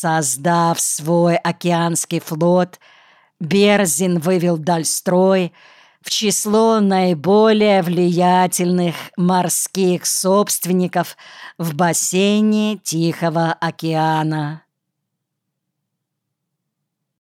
Создав свой океанский флот, Берзин вывел Дальстрой в число наиболее влиятельных морских собственников в бассейне Тихого океана.